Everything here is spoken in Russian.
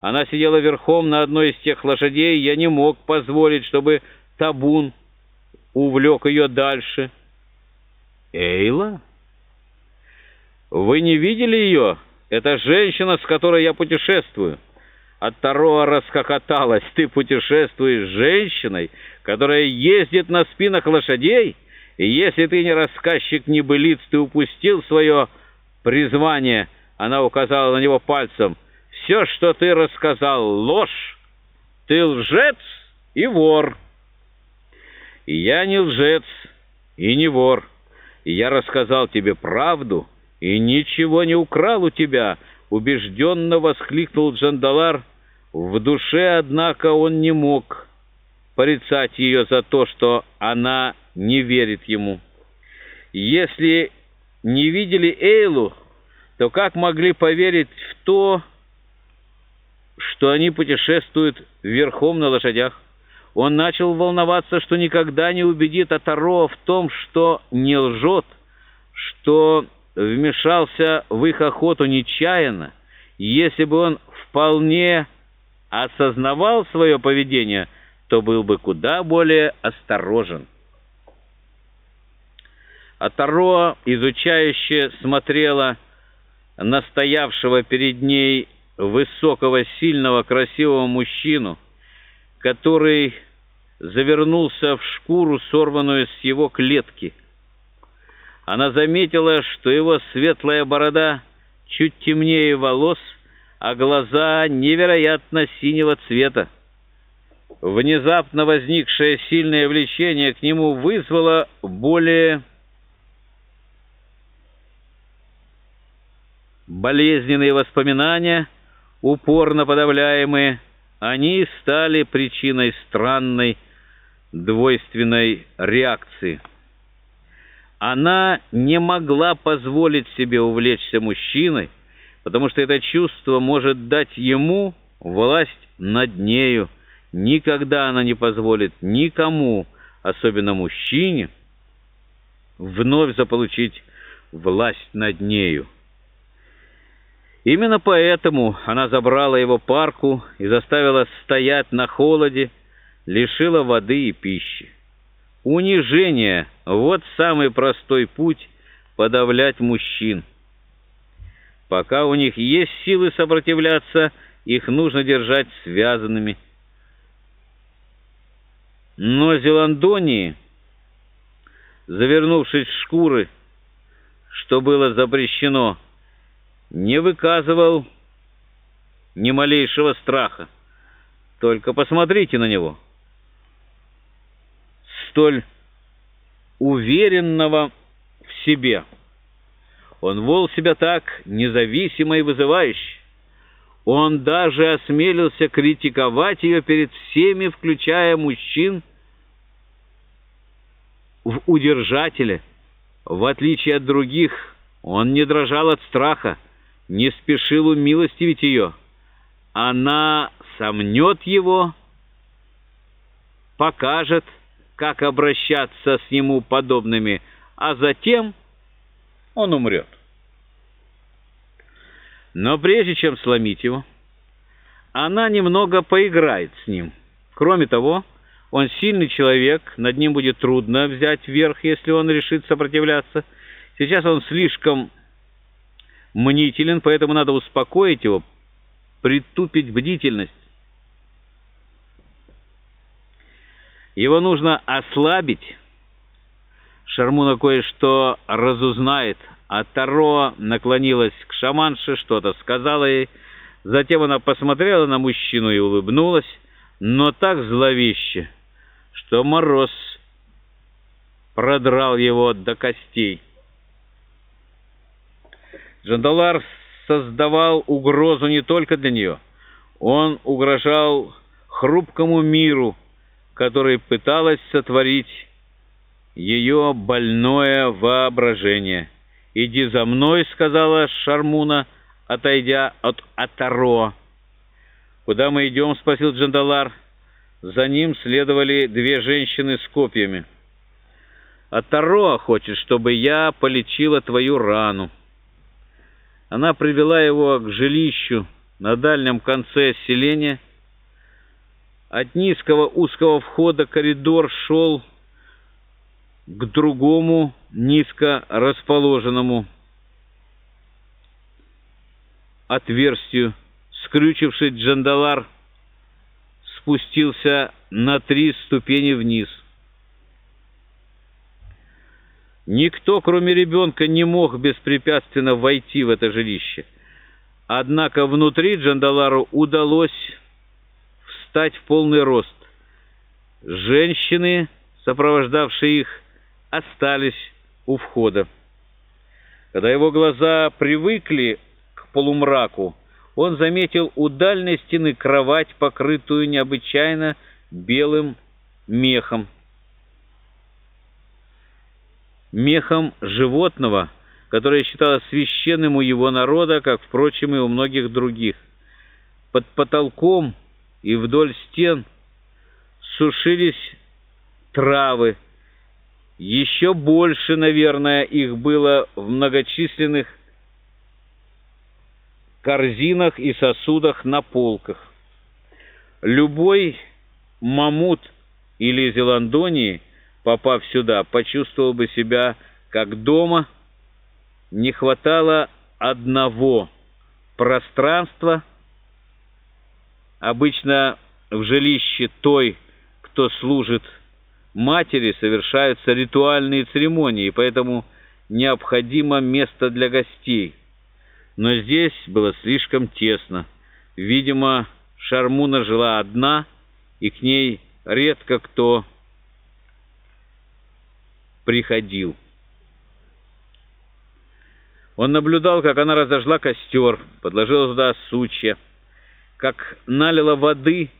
Она сидела верхом на одной из тех лошадей, я не мог позволить, чтобы табун увлек ее дальше. Эйла? Вы не видели ее? Это женщина, с которой я путешествую. От Тароа раскокоталась. Ты путешествуешь с женщиной, которая ездит на спинах лошадей? И если ты не рассказчик небылиц, ты упустил свое призвание. Она указала на него пальцем. Все, что ты рассказал, ложь. Ты лжец и вор. И я не лжец и не вор. И я рассказал тебе правду и ничего не украл у тебя, убежденно воскликнул Джандалар. В душе, однако, он не мог порицать ее за то, что она не верит ему. Если не видели Эйлу, то как могли поверить в то, что они путешествуют верхом на лошадях? Он начал волноваться, что никогда не убедит Атаро в том, что не лжет, что вмешался в их охоту нечаянно. Если бы он вполне осознавал свое поведение, то был бы куда более осторожен. Атаро, изучающе смотрела на стоявшего перед ней высокого, сильного, красивого мужчину, который завернулся в шкуру, сорванную с его клетки. Она заметила, что его светлая борода чуть темнее волос, а глаза невероятно синего цвета. Внезапно возникшее сильное влечение к нему вызвало более болезненные воспоминания, упорно подавляемые, они стали причиной странной двойственной реакции. Она не могла позволить себе увлечься мужчиной, потому что это чувство может дать ему власть над нею. Никогда она не позволит никому, особенно мужчине, вновь заполучить власть над нею. Именно поэтому она забрала его парку и заставила стоять на холоде, лишила воды и пищи. Унижение — вот самый простой путь подавлять мужчин. Пока у них есть силы сопротивляться, их нужно держать связанными. Но Зеландонии, завернувшись в шкуры, что было запрещено, не выказывал ни малейшего страха. Только посмотрите на него. Столь уверенного в себе. Он вел себя так независимо и вызывающе. Он даже осмелился критиковать ее перед всеми, включая мужчин, в удержателе. В отличие от других, он не дрожал от страха не спешил умилостивить ее. Она сомнет его, покажет, как обращаться с нему подобными, а затем он умрет. Но прежде чем сломить его, она немного поиграет с ним. Кроме того, он сильный человек, над ним будет трудно взять верх, если он решит сопротивляться. Сейчас он слишком мнителен, поэтому надо успокоить его, притупить бдительность. Его нужно ослабить. Шармуна кое-что разузнает, а Таро наклонилась к шаманше, что-то сказала ей. Затем она посмотрела на мужчину и улыбнулась, но так зловеще, что мороз продрал его до костей. Джандалар создавал угрозу не только для нее. Он угрожал хрупкому миру, который пыталась сотворить ее больное воображение. «Иди за мной», — сказала Шармуна, отойдя от Атаро. «Куда мы идем?» — спросил Джандалар. За ним следовали две женщины с копьями. «Атаро хочет, чтобы я полечила твою рану». Она привела его к жилищу на дальнем конце селения. От низкого узкого входа коридор шел к другому низко расположенному отверстию. Скрючивший Джандалар спустился на три ступени вниз. Никто, кроме ребенка, не мог беспрепятственно войти в это жилище. Однако внутри Джандалару удалось встать в полный рост. Женщины, сопровождавшие их, остались у входа. Когда его глаза привыкли к полумраку, он заметил у дальней стены кровать, покрытую необычайно белым мехом. Мехом животного, которое считалось священным у его народа, как, впрочем, и у многих других. Под потолком и вдоль стен сушились травы, еще больше, наверное, их было в многочисленных корзинах и сосудах на полках. Любой мамут или зеландонии, попав сюда, почувствовал бы себя как дома. Не хватало одного пространства, обычно в жилище той, кто служит матери совершаются ритуальные церемонии, поэтому необходимо место для гостей. Но здесь было слишком тесно. Видимо, Шармуна жила одна, и к ней редко кто приходил. Он наблюдал, как она разожгла костер, подложила туда сучья, как налила воды